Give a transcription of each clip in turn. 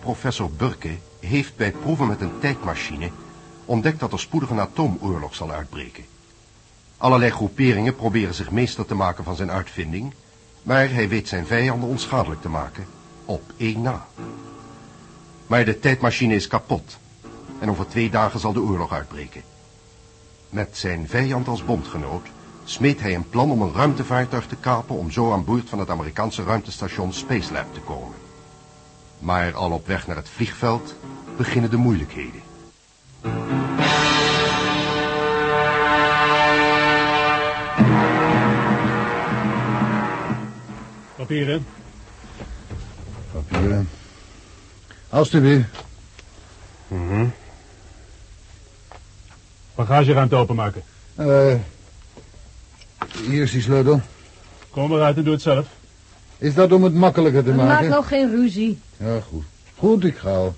professor Burke heeft bij proeven met een tijdmachine ontdekt dat er spoedig een atoomoorlog zal uitbreken. Allerlei groeperingen proberen zich meester te maken van zijn uitvinding, maar hij weet zijn vijanden onschadelijk te maken, op één na. Maar de tijdmachine is kapot en over twee dagen zal de oorlog uitbreken. Met zijn vijand als bondgenoot smeet hij een plan om een ruimtevaartuig te kapen om zo aan boord van het Amerikaanse ruimtestation Spacelab te komen. Maar al op weg naar het vliegveld beginnen de moeilijkheden. Papieren. Papieren. Alsjeblieft. Mm Bagageruimte openmaken. Eh, hier is die sleutel. Kom eruit en doe het zelf. Is dat om het makkelijker te Maak maken? nou geen ruzie. Ja, goed. Goed, ik ga al.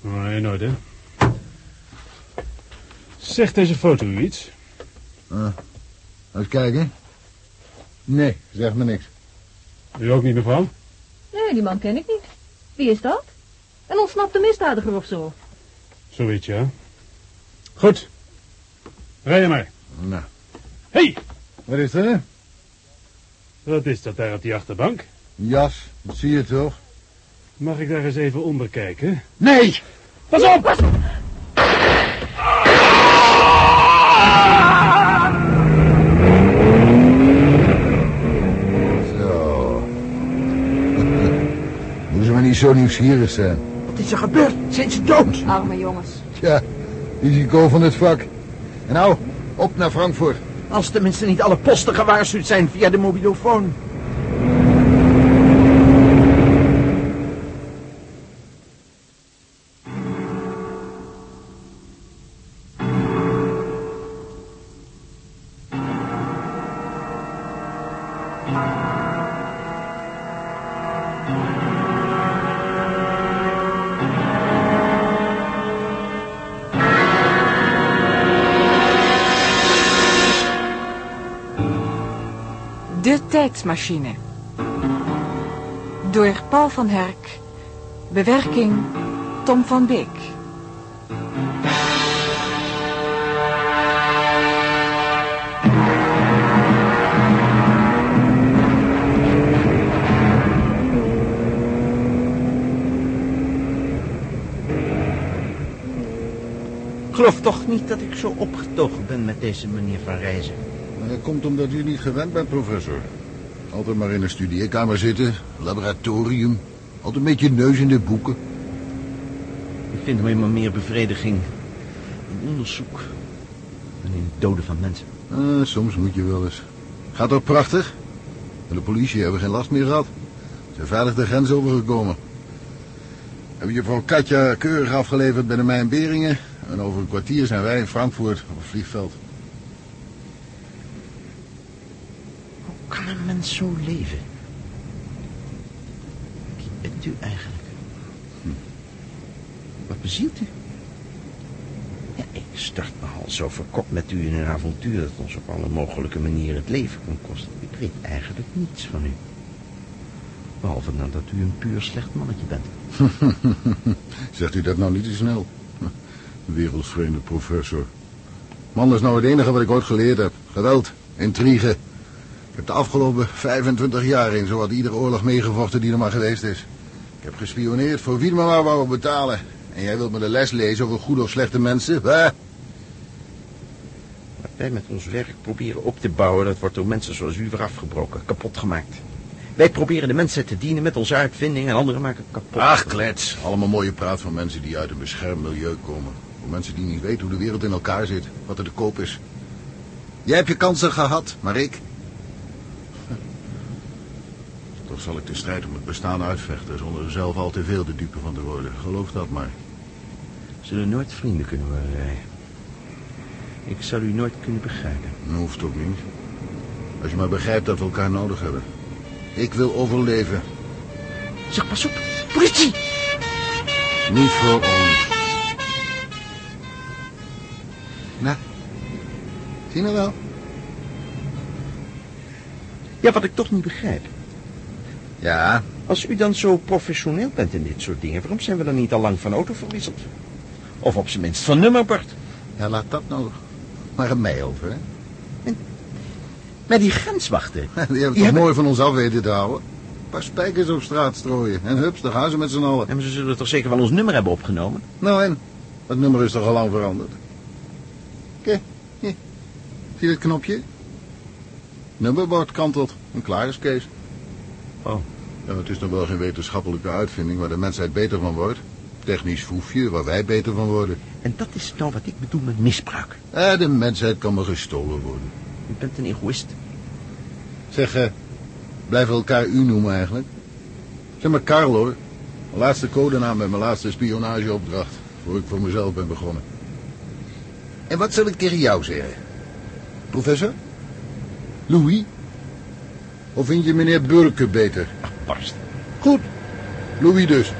Nee, nooit, hè. Zegt deze foto u iets? Eens kijken. Nee, zeg me niks. U ook niet, mevrouw? Nee, die man ken ik niet. Wie is dat? Een ontsnapte misdadiger of zo. Zoiets, ja. Goed. Rij je maar. Nou, Hé, hey, wat is er? wat is dat daar op die achterbank? Jas, dat zie je toch? Mag ik daar eens even onder kijken? Nee! Pas op! Zo. Moeten ze maar niet zo nieuwsgierig zijn. Wat is er gebeurd? Zijn ze dood? Arme jongens. Tja, risico van het vak. En nou, op naar Frankfurt. Als tenminste niet alle posten gewaarschuwd zijn via de mobilofoon. Tijdsmachine. Door Paul van Herk. Bewerking Tom van Beek. Ik geloof toch niet dat ik zo opgetogen ben met deze manier van reizen. Dat komt omdat u niet gewend bent, professor. Altijd maar in een studeerkamer zitten, laboratorium. Altijd met je neus in de boeken. Ik vind alleen maar meer bevrediging in onderzoek dan in het doden van mensen. Ah, soms moet je wel eens. Gaat ook prachtig. En de politie hebben geen last meer gehad. Ze zijn veilig de grens overgekomen. Hebben je voor Katja keurig afgeleverd bij de Mijn Beringen. En over een kwartier zijn wij in Frankfurt op het vliegveld. Hoe kan een mens zo leven? Wie bent u eigenlijk? Hm. Wat bezielt u? Ja, ik start me al zo verkopt met u in een avontuur... dat ons op alle mogelijke manieren het leven kan kosten. Ik weet eigenlijk niets van u. Behalve dan dat u een puur slecht mannetje bent. Zegt u dat nou niet te snel? Wereldsvreemde professor. Man, is nou het enige wat ik ooit geleerd heb. Geweld, intrigue. Ik heb de afgelopen 25 jaar in zowat iedere oorlog meegevochten die er maar geweest is. Ik heb gespioneerd voor wie me maar wou betalen. En jij wilt me de les lezen over goede of slechte mensen? Bah. Wat wij met ons werk proberen op te bouwen... dat wordt door mensen zoals u weer afgebroken, kapot gemaakt. Wij proberen de mensen te dienen met onze uitvindingen... en anderen maken kapot. Ach, klets. Allemaal mooie praat van mensen die uit een beschermd milieu komen. Voor mensen die niet weten hoe de wereld in elkaar zit. Wat er te koop is. Jij hebt je kansen gehad, maar ik... Zal ik de strijd om het bestaan uitvechten... zonder er zelf al te veel de dupe van te worden. Geloof dat maar. We zullen nooit vrienden kunnen worden, wij. Ik zal u nooit kunnen begrijpen. Dat hoeft ook niet. Als je maar begrijpt dat we elkaar nodig hebben. Ik wil overleven. Zeg, pas op. Politie! Niet voor ons. Nou, zie je nou wel? Ja, wat ik toch niet begrijp. Ja, Als u dan zo professioneel bent in dit soort dingen... waarom zijn we dan niet al lang van auto verwisseld? Of op zijn minst van nummerbord? ja, laat dat nou maar aan mij over, hè? Maar die grenswachten... Die hebben het toch hebben- mooi van ons af weten te houden. Een paar spijkers op straat strooien. En hups, daar gaan ze met z'n allen. Ja, maar ze zullen toch zeker wel ons nummer hebben opgenomen? Nou en? Dat nummer is toch al lang veranderd? Kijk, hier. Zie je dat knopje? Nummerbord kantelt. En klaar is Kees. Oh. Ja, het is nog wel geen wetenschappelijke uitvinding waar de mensheid beter van wordt. Technisch foefje waar wij beter van worden. En dat is nou wat ik bedoel met misbruik. Eh, de mensheid kan maar gestolen worden. U bent een egoïst. Zeg, eh, blijven we elkaar u noemen eigenlijk? Zeg maar Karl hoor. Mijn laatste codenaam met mijn laatste spionageopdracht. Voor ik voor mezelf ben begonnen. En wat zal ik tegen jou zeggen? Professor? Louis? Of vind je meneer Burke beter? Ach, barst. Goed. Louis dus.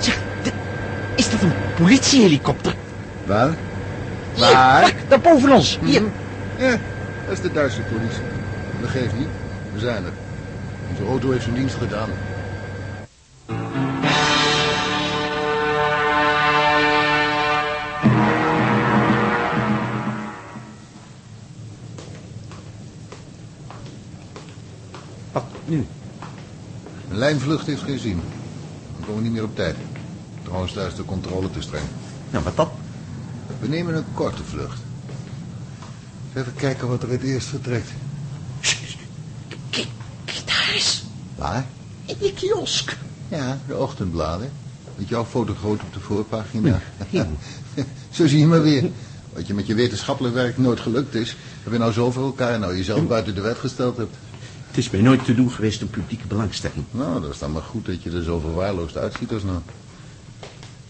Zeg, is dat een politiehelikopter? Waar? Hier, vlak, daar boven ons. Hier. Mhm. Ja, dat is de Duitse politie. Dat geeft niet. We zijn er. Onze auto heeft zijn dienst gedaan. Lijnvlucht heeft geen zin. We komen niet meer op tijd. Trouwens, daar is de controle te streng. Nou, wat dan? We nemen een korte vlucht. Even kijken wat er het eerst vertrekt. Kijk, kijk daar eens. Waar? In je kiosk. Ja, de ochtendbladen. Met jouw foto groot op de voorpagina. Zo zie je maar weer. Wat je met je wetenschappelijk werk nooit gelukt is... heb je nou zo voor elkaar nou jezelf buiten de wet gesteld hebt. Het is mij nooit te doen geweest om publieke belangstelling. Nou, dat is dan maar goed dat je er zo verwaarloosd uitziet als nou.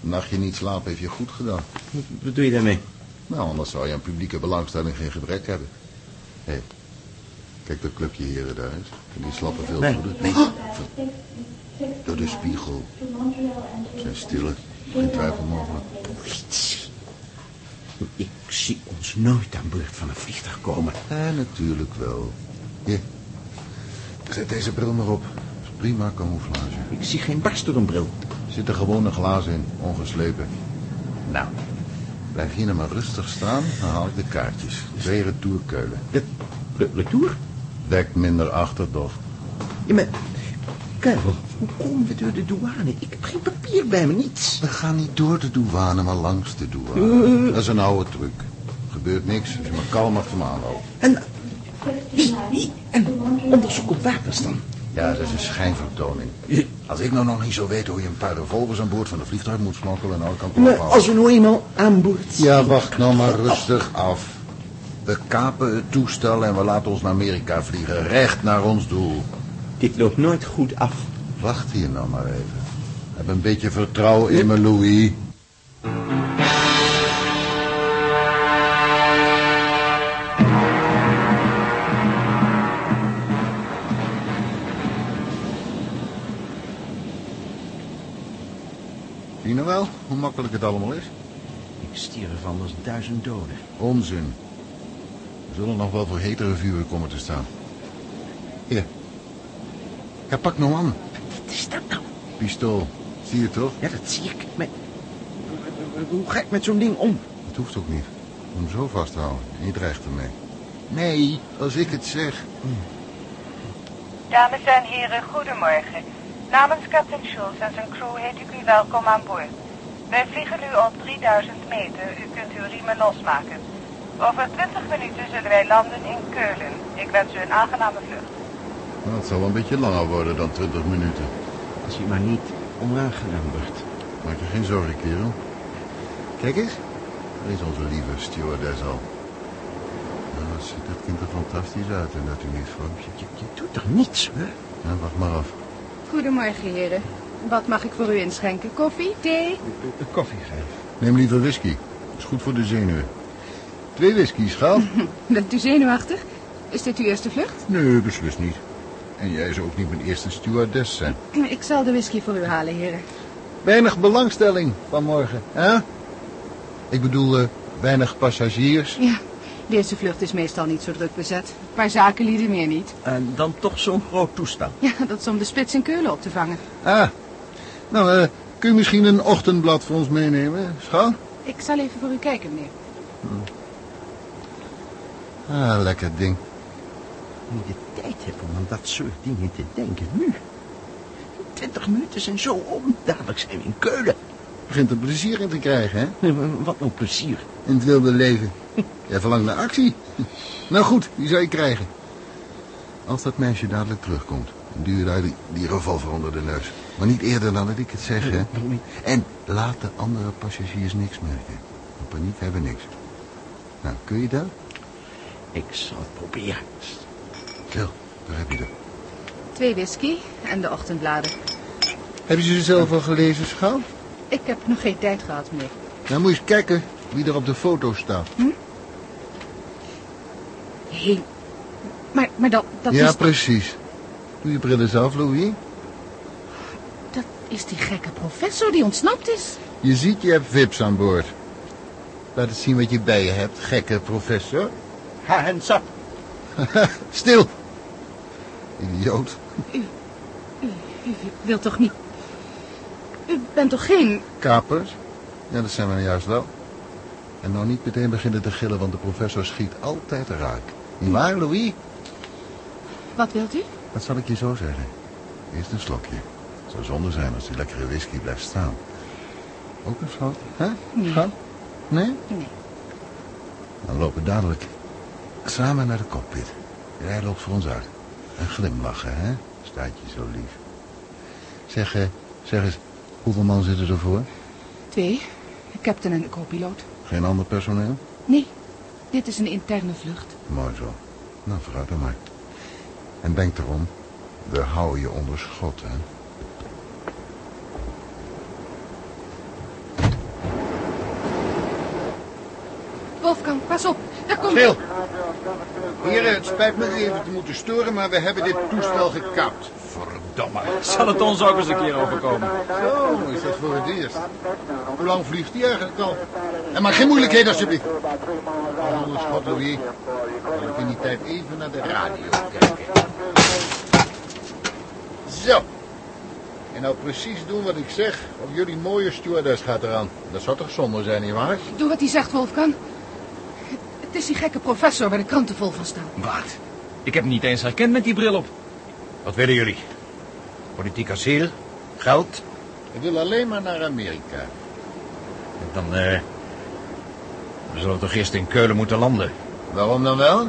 Een nachtje niet slapen heeft je goed gedaan. Wat bedoel je daarmee? Nou, anders zou je aan publieke belangstelling geen gebrek hebben. Hé, kijk dat clubje heren daar eens. Die slappen veel Nee, goede. nee. Door de spiegel. Zijn stille. Geen twijfel mogelijk. Politie. Ik zie ons nooit aan boord van een vliegtuig komen. Ja, natuurlijk wel. Hier. Zet deze bril maar op. Prima camouflage. Ik zie geen barst door een bril. Er zitten gewone glazen in, ongeslepen. Nou, blijf hier nou maar rustig staan, dan haal ik de kaartjes. Twee retourkeulen. De, de retour? Dek minder achterdocht. Ja, maar... Karel, hoe komen we door de douane? Ik heb geen papier bij me, niets. We gaan niet door de douane, maar langs de douane. Dat is een oude truc. Gebeurt niks als je maar kalm achter me aanloopt. En... En onderzoek op wapens dan? Ja, dat is een schijnvertoning. Als ik nou nog niet zo weet hoe je een paar revolvers aan boord van een vliegtuig moet smokkelen, nou kan het Maar ophouden. als we nou eenmaal aan boord zijn... Ja, wacht nou maar rustig af. We kapen het toestel en we laten ons naar Amerika vliegen. Recht naar ons doel. Dit loopt nooit goed af. Wacht hier nou maar even. Heb een beetje vertrouwen in me, Louis. Makkelijk het allemaal is? Ik stier ervan als duizend doden. Onzin. We zullen nog wel voor hetere vuren komen te staan. Hier. Ja, pak nou aan. Wat is dat nou? Pistool. Zie je toch? Ja, dat zie ik. Maar... Hoe ga ik met zo'n ding om? Het hoeft ook niet. Om zo vast te houden. En je dreigt ermee. Nee, als ik het zeg. Dames en heren, goedemorgen. Namens Captain Schulz en zijn crew heet ik u welkom aan boord. Wij vliegen nu op 3000 meter. U kunt uw riemen losmaken. Over 20 minuten zullen wij landen in Keulen. Ik wens u een aangename vlucht. Nou, het zal wel een beetje langer worden dan 20 minuten. Als hij maar niet onaangenaam wordt. Maak je geen zorgen, kerel. Kijk eens. Daar is onze lieve stewardess al. Nou, ziet dat kind er fantastisch uit in dat uniform. Je, je, je doet toch niets, hè? Ja, wacht maar af. Goedemorgen, heren. Wat mag ik voor u inschenken? Koffie? Thee? Koffie geven. Neem liever whisky. Is goed voor de zenuwen. Twee whiskies, schat? Bent u zenuwachtig? Is dit uw eerste vlucht? nee, beslist niet. En jij zou ook niet mijn eerste stewardess zijn. Ik zal de whisky voor u halen, heren. Weinig belangstelling vanmorgen, hè? Ik bedoel, eh, weinig passagiers. Ja, deze vlucht is meestal niet zo druk bezet. Een paar zakenlieden meer niet. En dan toch zo'n groot toestel. Ja, dat is om de splits in Keulen op te vangen. Ah, nou, eh, kun je misschien een ochtendblad voor ons meenemen, schat? Ik zal even voor u kijken, meneer. Ah, lekker ding. Niet de tijd hebben om aan dat soort dingen te denken nu. Twintig minuten zijn zo om. Dadelijk zijn we in Keulen. Begint er plezier in te krijgen, hè? Nee, Wat nou plezier. In het wilde leven. Jij verlangt naar actie. Nou goed, die zou je krijgen. Als dat meisje dadelijk terugkomt, daar die, die revolver onder de neus. Maar niet eerder dan dat ik het zeg, hè? En laat de andere passagiers niks merken. In paniek hebben niks. Nou, kun je dat? Ik zal het proberen. Zo, daar heb je het. Twee whisky en de ochtendbladen. Heb je ze zelf al gelezen, schat? Ik heb nog geen tijd gehad, meneer. Nou, moet je eens kijken wie er op de foto staat. Hé, maar, maar dat, dat, ja, is, precies. Doe je bril eens af, Louis. dat is die gekke professor die ontsnapt is. Je ziet, je hebt vips aan boord. Laat eens zien wat je bij je hebt, gekke professor. Ha, hands up. Stil! Idioot. U wilt toch niet... U bent toch geen... Kapers? Ja, dat zijn we nou juist wel. En nou niet meteen beginnen te gillen, want de professor schiet altijd raak. Niet waar, Louis? Wat wilt u? Dat zal ik je zo zeggen. Eerst een slokje. Het zou zonde zijn als die lekkere whisky blijft staan. Ook een schot, hè? Nee. Schat? Nee? Nee. Dan lopen we dadelijk samen naar de cockpit. Jij loopt voor ons uit. En glimlachen, hè? Staat je zo lief. Zeg, eh, zeg eens, hoeveel man zitten er voor? Twee. Een captain en een co-piloot. Geen ander personeel? Nee, dit is een interne vlucht. Mooi zo. Nou, vooruit dan maar. En denk erom, we houden je onder schot, hè? Wolfgang, pas op. Daar komt... Stil! Heren, het spijt me u even te moeten storen, maar we hebben dit toestel gekapt. Verdomme. Zal het ons ook eens een keer overkomen? Zo, is dat voor het eerst. Hoe lang vliegt die eigenlijk al? En maak geen moeilijkheden, alsjeblieft. Onder schot, Louis. Dan ik in die tijd even naar de radio kijken. Zo. En nou precies doen wat ik zeg, of jullie mooie stewardess gaat eraan. Dat zou toch zonde zijn, nietwaar? Doe wat hij zegt, Wolfgang. Het is die gekke professor waar de kranten vol van staan. Wat? Ik heb hem niet eens herkend met die bril op. Wat willen jullie? Politiek asiel? Geld? Ik wil alleen maar naar Amerika. Dan, eh... We zullen toch eerst in Keulen moeten landen. Waarom dan wel?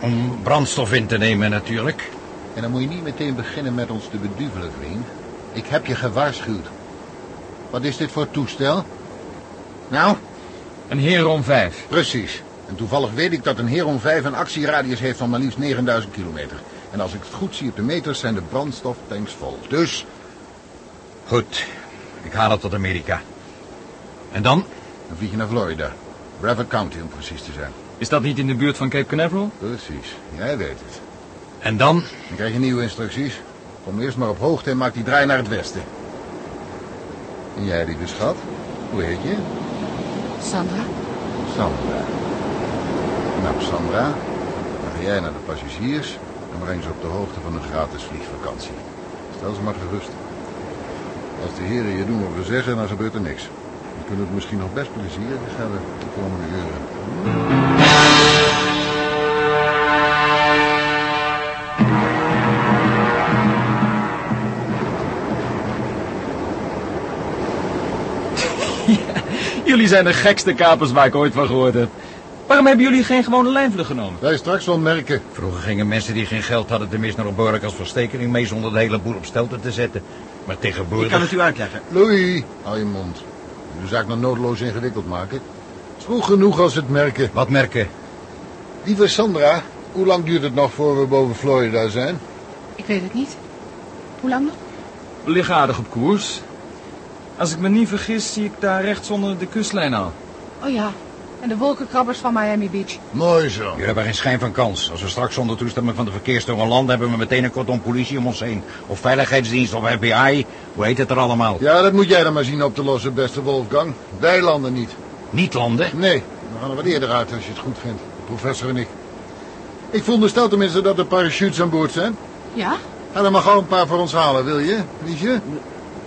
Om brandstof in te nemen natuurlijk. En dan moet je niet meteen beginnen met ons te beduvelen, vriend. Ik heb je gewaarschuwd. Wat is dit voor toestel? Nou, Een Heron 5. precies. En toevallig weet ik dat een Heron 5 een actieradius heeft van maar liefst 9000 kilometer. En als ik het goed zie op de meters zijn de brandstoftanks vol. Dus, Goed, ik haal het tot Amerika. En dan? dan vlieg je naar Florida. Brevard County om precies te zijn. Is dat niet in de buurt van Cape Canaveral? Precies, jij weet het. En dan? Dan krijg je nieuwe instructies. Kom eerst maar op hoogte en maak die draai naar het westen. En jij, lieve schat? Hoe heet je? Sandra? Sandra. Nou, Sandra, dan ga jij naar de passagiers en breng ze op de hoogte van een gratis vliegvakantie. Stel ze maar gerust. Als de heren je doen wat we zeggen, dan gebeurt er niks. We kunnen het misschien nog best plezierig hebben de komende uren. Jullie zijn de gekste kapers waar ik ooit van gehoord heb. Waarom hebben jullie geen gewone lijnvlucht genomen? Wij straks wel merken. Vroeger gingen mensen die geen geld hadden tenminste nog behoorlijk als verstekening mee zonder de hele boel op stelte te zetten. Maar tegenwoordig... Ik kan het u uitleggen. Louis, hou je mond. De zaak nog noodloos ingewikkeld maken. Het is vroeg genoeg als we het merken. Wat merken? Lieve Sandra, hoe lang duurt het nog voor we boven Florida zijn? Ik weet het niet. Hoe lang nog? We liggen aardig op koers. Als ik me niet vergis, zie ik daar rechts onder de kustlijn al. Oh ja, en de wolkenkrabbers van Miami Beach. Mooi zo. Jullie hebben geen schijn van kans. Als we straks zonder toestemming van de verkeerstoren landen... hebben we meteen een kortom politie om ons heen. Of veiligheidsdienst of FBI. Hoe heet het er allemaal? Ja, dat moet jij dan maar zien op te lossen, beste Wolfgang. Wij landen niet. Niet landen? Nee, we gaan er wat eerder uit als je het goed vindt. De professor en ik. Ik veronderstel tenminste dat er parachutes aan boord zijn. Ja? Ga er maar gauw een paar voor ons halen, wil je? Liesje?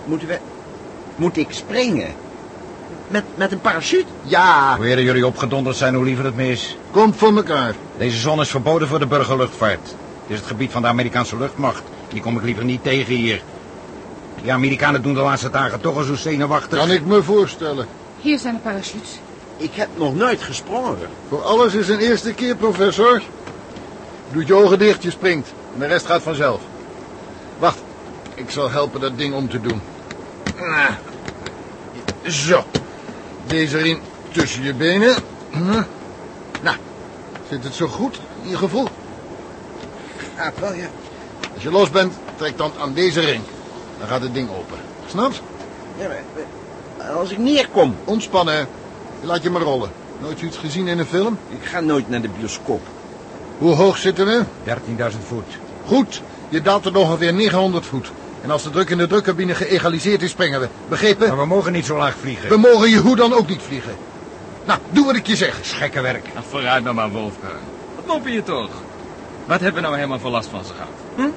Moeten we... Moet ik springen? Met, met een parachute? Ja. Hoe eerder jullie opgedonderd zijn, hoe liever het mis. Komt voor elkaar. Deze zone is verboden voor de burgerluchtvaart. Het is het gebied van de Amerikaanse luchtmacht. Die kom ik liever niet tegen hier. Die Amerikanen doen de laatste dagen toch al zo zenuwachtig. Kan ik me voorstellen. Hier zijn de parachutes. Ik heb nog nooit gesprongen. Voor alles is een eerste keer, professor. Doet je ogen dicht, je springt. En de rest gaat vanzelf. Wacht, ik zal helpen dat ding om te doen. Ah. Zo. Deze erin tussen je benen. Hm. Nou, zit het zo goed in je gevoel? Ja, wel ja. Als je los bent, trek dan aan deze ring. Dan gaat het ding open. Snapt? ja maar, maar als ik neerkom, Ontspannen. Laat je maar rollen. Nooit zoiets gezien in een film? ik ga nooit naar de bioscoop. Hoe hoog zitten we? 13.000 voet. Goed, je daalt er ongeveer 900 voet. En als de druk in de drukcabine geëgaliseerd is, springen we. Begrepen? Maar we mogen niet zo laag vliegen. We mogen je hoe dan ook niet vliegen. Nou, doe wat ik je zeg. Gekke werk. Nou, vooruit dan maar, Wolfgang. Wat mopper je toch? Wat hebben we nou helemaal voor last van ze gehad? Hm?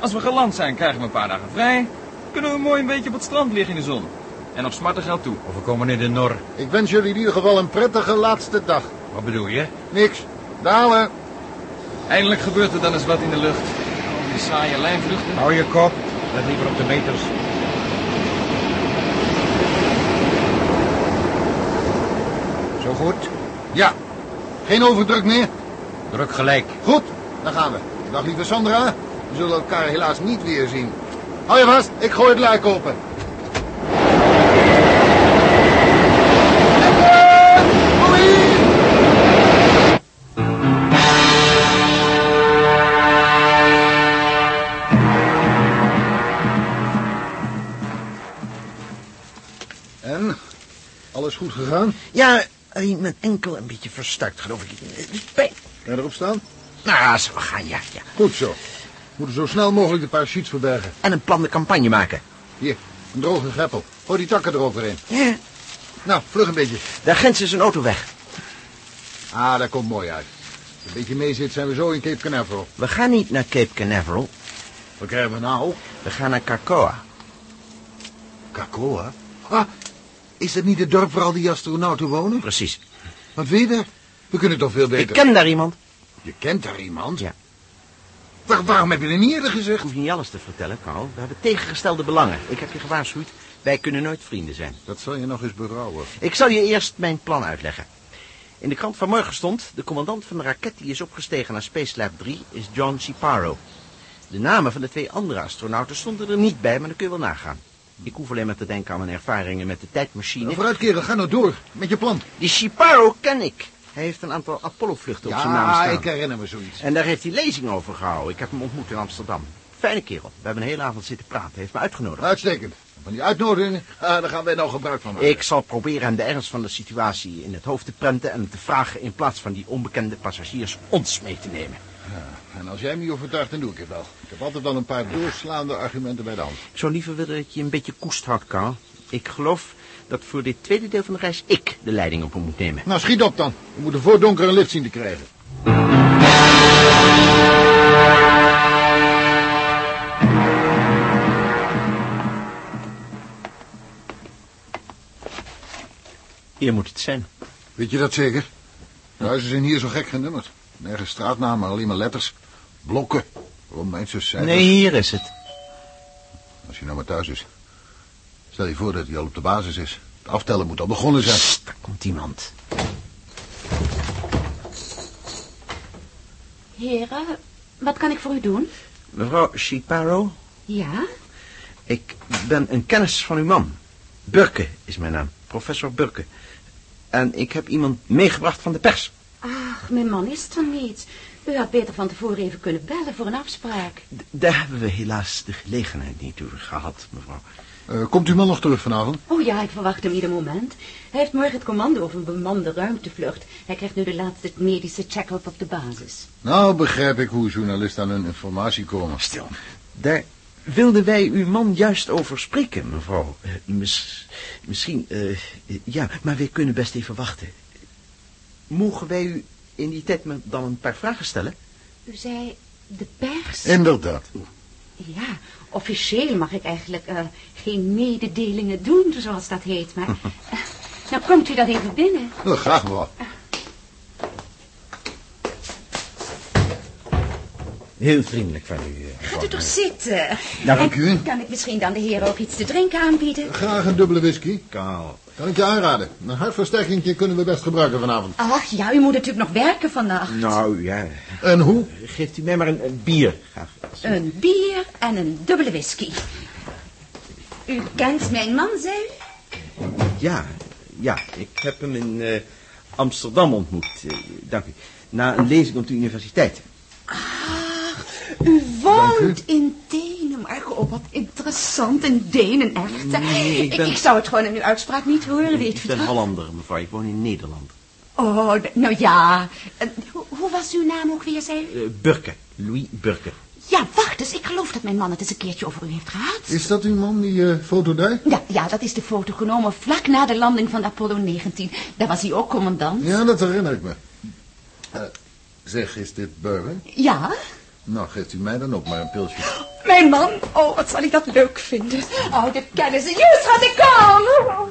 Als we geland zijn, krijgen we een paar dagen vrij. Kunnen we mooi een beetje op het strand liggen in de zon. En nog smarten geld toe. Of we komen in de nor. Ik wens jullie in ieder geval een prettige laatste dag. Wat bedoel je? Niks. Dalen. Eindelijk gebeurt er dan eens wat in de lucht. Al die saaie lijnvluchten. Hou je kop. Let liever op de meters. Zo goed? Ja. Geen overdruk meer? Druk gelijk. Goed, dan gaan we. Dag lieve Sandra. We zullen elkaar helaas niet weer zien. Hou je vast, ik gooi het luik open. Goed gegaan? Ja, mijn enkel een beetje verstuikt, geloof ik. Pijn. Kan je erop staan? Nou, we gaan, ja, ja. Goed zo. We moeten zo snel mogelijk de parachutes verbergen. En een plan de campagne maken. Hier, een droge greppel. Gooi die takken er overheen. Ja. Nou, vlug een beetje. De agent is een auto weg. Ah, dat komt mooi uit. Als je een beetje mee zit, zijn we zo in Cape Canaveral. We gaan niet naar Cape Canaveral. Wat krijgen we nou? We gaan naar Carcoa. Kakoa? Ah, is dat niet het dorp waar al die astronauten wonen? Precies. Wat weet je? We kunnen toch veel beter... Ik ken daar iemand. Je kent daar iemand? Ja. Waar- waarom heb je er niet eerder Ik gezegd? hoef je niet alles te vertellen, Carl. We hebben tegengestelde belangen. Ik heb je gewaarschuwd. Wij kunnen nooit vrienden zijn. Dat zal je nog eens berouwen. Ik zal je eerst mijn plan uitleggen. In de krant van morgen stond... de commandant van de raket die is opgestegen naar Space Lab 3 is John Ciparo. De namen van de twee andere astronauten stonden er niet bij, maar dat kun je wel nagaan. Ik hoef alleen maar te denken aan mijn ervaringen met de tijdmachine. Vooruit kerel, ga nou door met je plan. Die Ciparo ken ik. Hij heeft een aantal Apollo-vluchten op zijn naam Ja, staan. ik herinner me zoiets. En daar heeft hij lezing over gehouden. Ik heb hem ontmoet in Amsterdam. Fijne kerel. We hebben een hele avond zitten praten. Hij heeft me uitgenodigd. Uitstekend. Van die uitnodigingen, ah, daar gaan wij nou gebruik van maken. Ik zal proberen hem de ernst van de situatie in het hoofd te prenten... en hem te vragen in plaats van die onbekende passagiers ons mee te nemen. En als jij me overtuigt, dan doe ik het wel. Ik heb altijd wel een paar doorslaande argumenten bij de hand. Ik zou liever willen dat je een beetje koest houdt, Karl. Ik geloof dat voor dit tweede deel van de reis ik de leiding op hem moet nemen. Nou, schiet op dan. We moeten voor donker een lift zien te krijgen. Hier moet het zijn. Weet je dat zeker? De huizen zijn hier zo gek genummerd. Nergens straatnamen, alleen maar letters. Blokken. Romeinse cijfers. Nee, hier is het. Als hij nou maar thuis is. Stel je voor dat hij al op de basis is. Het aftellen moet al begonnen zijn. Daar komt iemand. Heren, wat kan ik voor u doen? Mevrouw Ciparo, Ja? ik ben een kennis van uw man. Burke is mijn naam. Professor Burke. En ik heb iemand meegebracht van de pers. Ach, mijn man is er niet. U had beter van tevoren even kunnen bellen voor een afspraak. D- daar hebben we helaas de gelegenheid niet toe gehad, mevrouw. Eh, komt uw man nog terug vanavond? Oh ja, ik verwacht hem ieder moment. Hij heeft morgen het commando over een bemande ruimtevlucht. Hij krijgt nu de laatste medische check-up op de basis. Nou, begrijp ik hoe journalisten aan hun informatie komen. Stil. Daar wilden wij uw man juist over spreken, mevrouw. Eh, mis- misschien, eh, ja, maar wij kunnen best even wachten. Mogen wij u in die tijd me dan een paar vragen stellen? U zei de pers? Inderdaad. Ja, officieel mag ik eigenlijk eh, geen mededelingen doen, zoals dat heet. Maar eh, nou komt u dan even binnen. Nou, graag mevrouw. Heel vriendelijk van u. eh, Gaat u toch zitten? Dank u. En kan ik misschien dan de heren ook iets te drinken aanbieden? Graag een dubbele whisky. Kaal. Kan ik je aanraden. Een hartversterking kunnen we best gebruiken vanavond. Ach ja, u moet natuurlijk nog werken vannacht. Nou, ja. En hoe? Geeft u mij maar een, een bier. Graag. Een bier en een dubbele whisky. U kent mijn man, zei u? Ja, ja, ik heb hem in eh, Amsterdam ontmoet. Eh, dank u. Na een lezing op de universiteit. U woont in Denemarken. Oh, wat interessant. In Denen, echt. Nee, ik ben- ik zou het gewoon in uw uitspraak niet horen, weet Ik ben dat? Hollander, mevrouw. Ik woon in Nederland. Oh, nou ja. Eh, hoe, hoe was uw naam ook weer, zei u? Eh, Burke. Louis Burke. Ja, wacht eens. Ik geloof dat mijn man het eens een keertje over u heeft gehad. Is dat uw man, die eh, foto daar? Ja, ja, dat is de foto genomen vlak na de landing van Apollo 19. Daar was hij ook commandant. Ja, dat herinner ik me. Zeg, is dit Burger? Ja, Nou, geeft u mij dan ook maar een pilsje. mijn man. Oh, wat zal ik dat leuk vinden. Oh, de kennis. Juist, gaat ik komen.